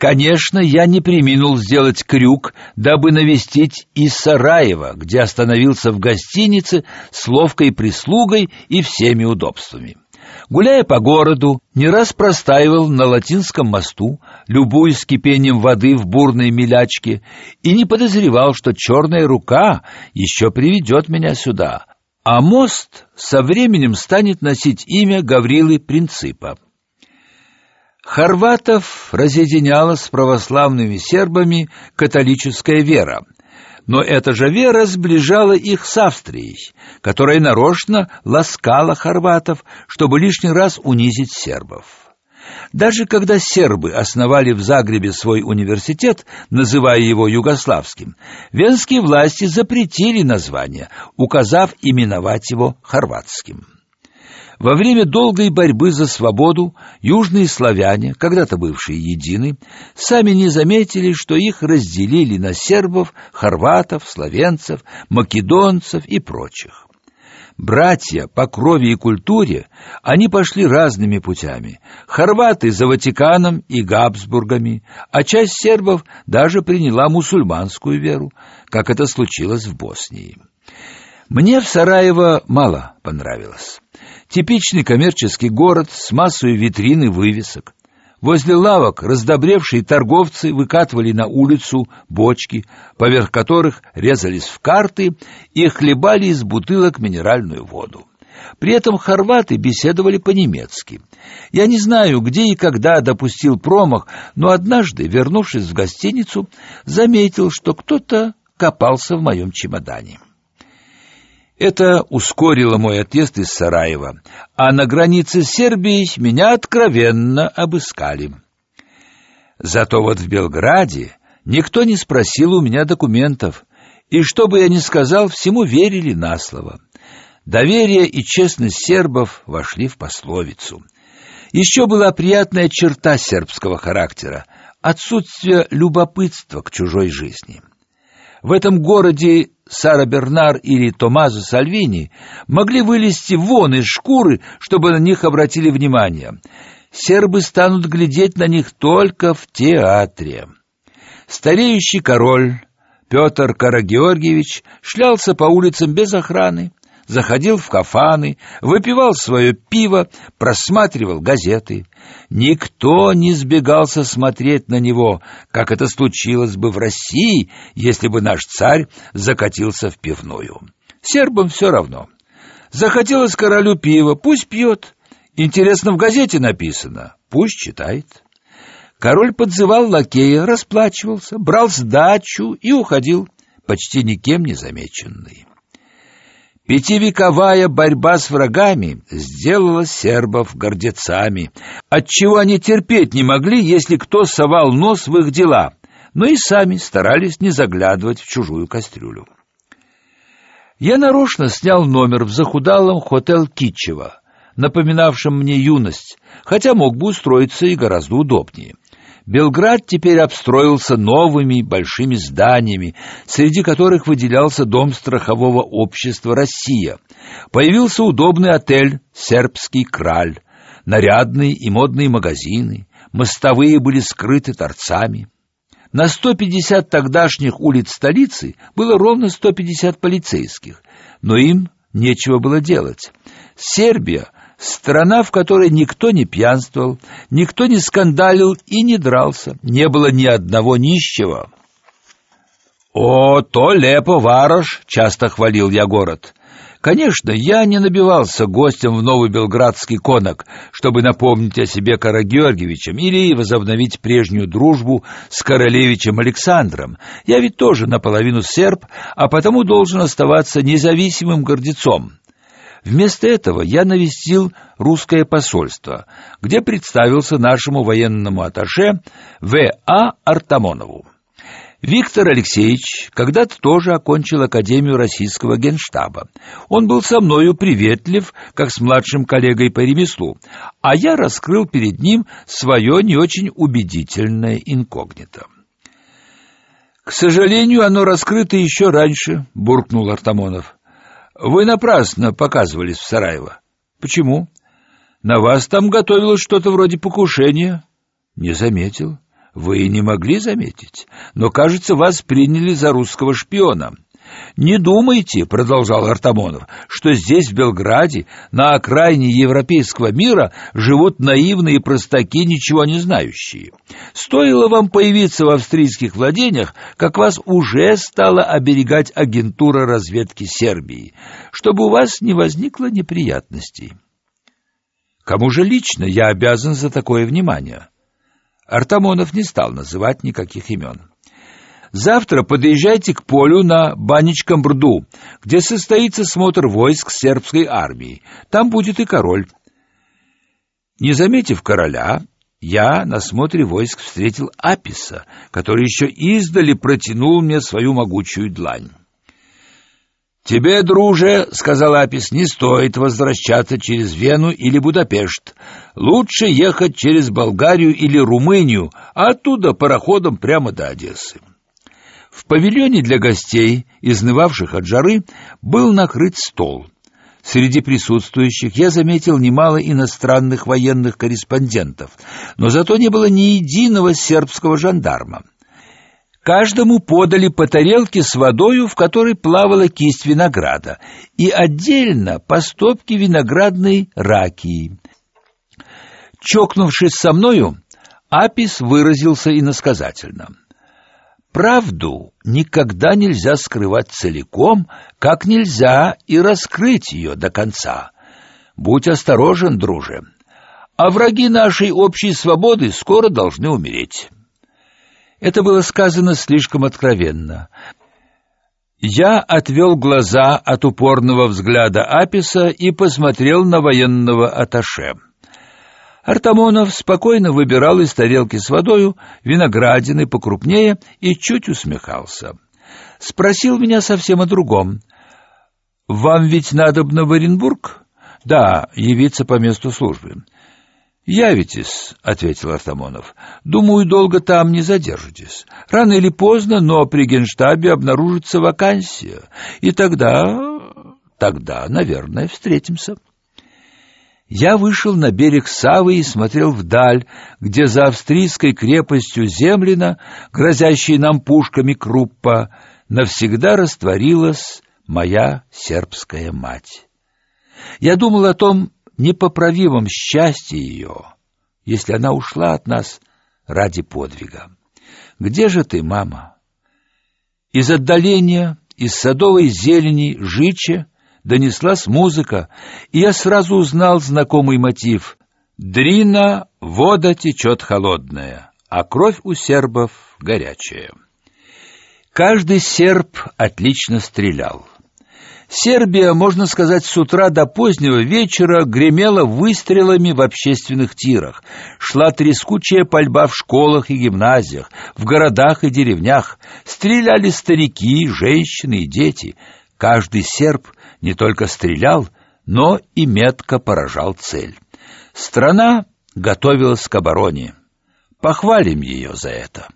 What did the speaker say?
Конечно, я не преминул сделать крюк, дабы навестить и Сараево, где остановился в гостинице с ловкой прислугой и всеми удобствами. Гуляя по городу, не раз простаивал на Латинском мосту, любуясь кипением воды в бурной милячке, и не подозревал, что черная рука еще приведет меня сюда, а мост со временем станет носить имя Гаврилы Принципа. Хорватов разъединяла с православными сербами католическая вера, но эта же вера сближала их с Австрией, которая нарочно ласкала хорватов, чтобы лишний раз унизить сербов. Даже когда сербы основали в Загребе свой университет, называя его югославским, венские власти запретили название, указав именовать его хорватским. Во время долгой борьбы за свободу южные славяне, когда-то бывшие едины, сами не заметили, что их разделили на сербов, хорватов, словенцев, македонцев и прочих. Братья по крови и культуре, они пошли разными путями. Хорваты за Ватиканом и Габсбургами, а часть сербов даже приняла мусульманскую веру, как это случилось в Боснии. Мне в Сараево мало понравилось. Типичный коммерческий город с массой витрин и вывесок. Возле лавок раздобревшие торговцы выкатывали на улицу бочки, поверх которых резались в карты и хлебали из бутылок минеральную воду. При этом хорваты беседовали по-немецки. Я не знаю, где и когда допустил промах, но однажды, вернувшись в гостиницу, заметил, что кто-то копался в моем чемодане. Это ускорило мой отъезд из Сараева, а на границе с Сербией меня откровенно обыскали. Зато вот в Белграде никто не спросил у меня документов, и что бы я ни сказал, всему верили на слово. Доверие и честность сербов вошли в пословицу. Еще была приятная черта сербского характера отсутствие любопытства к чужой жизни. В этом городе Сара Бернар или Томазо Сальвини могли вылезти вон из шкуры, чтобы на них обратили внимание. Сербы станут глядеть на них только в театре. Стареющий король Петр Карагеоргиевич шлялся по улицам без охраны, заходил в кафаны, выпивал свое пиво, просматривал газеты. Никто не сбегался смотреть на него, как это случилось бы в России, если бы наш царь закатился в пивную. Сербам все равно. Захотелось королю пива, пусть пьет. Интересно в газете написано, пусть читает. Король подзывал лакея, расплачивался, брал сдачу и уходил, почти никем не замеченный. Пятивековая борьба с врагами сделала сербов гордецами, отчего они терпеть не могли, если кто совал нос в их дела, но и сами старались не заглядывать в чужую кастрюлю. Я нарочно снял номер в захудалом хотел Китчево, напоминавшем мне юность, хотя мог бы устроиться и гораздо удобнее. Белград теперь обстроился новыми большими зданиями, среди которых выделялся дом страхового общества Россия. Появился удобный отель Сербский краль, нарядные и модные магазины, мостовые были скрыты торцами. На 150 тогдашних улиц столицы было ровно 150 полицейских, но им нечего было делать. Сербия Страна, в которой никто не пьянствовал, никто не скандалил и не дрался, не было ни одного нищего. «О, то лепо, Варош!» — часто хвалил я город. Конечно, я не набивался гостем в Новый Белградский конок, чтобы напомнить о себе Карагеоргиевичем или возобновить прежнюю дружбу с королевичем Александром. Я ведь тоже наполовину серб, а потому должен оставаться независимым гордецом. Вместо этого я навестил русское посольство, где представился нашему военному атташе В.А. Артамонову. Виктор Алексеевич когда-то тоже окончил Академию российского генштаба. Он был со мною приветлив, как с младшим коллегой по ремеслу, а я раскрыл перед ним свое не очень убедительное инкогнито. К сожалению, оно раскрыто еще раньше, буркнул Артамонов. Вы напрасно показывались в Сараево. Почему? На вас там готовилось что-то вроде покушения. Не заметил. Вы не могли заметить, но, кажется, вас приняли за русского шпиона. Не думайте, продолжал Артамонов, что здесь в Белграде, на окраине европейского мира, живут наивные простаки, ничего не знающие. Стоило вам появиться в австрийских владениях, как вас уже стала оберегать агентура разведки Сербии, чтобы у вас не возникло неприятностей. Кому же лично я обязан за такое внимание? Артамонов не стал называть никаких имен. Завтра подъезжайте к полю на Баничком Брду, где состоится смотр войск сербской армии. Там будет и король. Не заметив короля, я на смотре войск встретил Аписа, который еще издали протянул мне свою могучую длань. Тебе, друже, сказал Апис, не стоит возвращаться через Вену или Будапешт. Лучше ехать через Болгарию или Румынию, а оттуда пароходом прямо до Одессы. В павильоне для гостей, изнывавших от жары, был накрыт стол. Среди присутствующих я заметил немало иностранных военных корреспондентов, но зато не было ни единого сербского жандарма. Каждому подали по тарелке с водою, в которой плавала кисть винограда, и отдельно по стопке виноградной ракии. Чокнувшись со мною, Апис выразился иносказательно. Правду никогда нельзя скрывать целиком, как нельзя и раскрыть ее до конца. Будь осторожен, друже. А враги нашей общей свободы скоро должны умереть. Это было сказано слишком откровенно. Я отвел глаза от упорного взгляда Аписа и посмотрел на военного атташе. Артамонов спокойно выбирал из тарелки с водою виноградины покрупнее и чуть усмехался. Спросил меня совсем о другом. «Вам ведь надобно в Оренбург?» «Да, явиться по месту службы». «Явитесь», — ответил Артамонов. «Думаю, долго там не задержитесь. Рано или поздно, но при генштабе обнаружится вакансия. И тогда... тогда, наверное, встретимся». Я вышел на берег Савы и смотрел вдаль, где за австрийской крепостью Землина, грозящей нам пушками Круппа, навсегда растворилась моя сербская мать. Я думал о том непоправимом счастье ее, если она ушла от нас ради подвига. Где же ты, мама? Из отдаления, из садовой зелени, жича донеслась музыка, и я сразу узнал знакомый мотив. Дрина, вода течет холодная, а кровь у сербов горячая. Каждый серб отлично стрелял. Сербия, можно сказать, с утра до позднего вечера гремела выстрелами в общественных тирах. Шла трескучая пальба в школах и гимназиях, в городах и деревнях. Стреляли старики, женщины и дети. Каждый серб не только стрелял, но и метко поражал цель. Страна готовилась к обороне. Похвалим ее за это.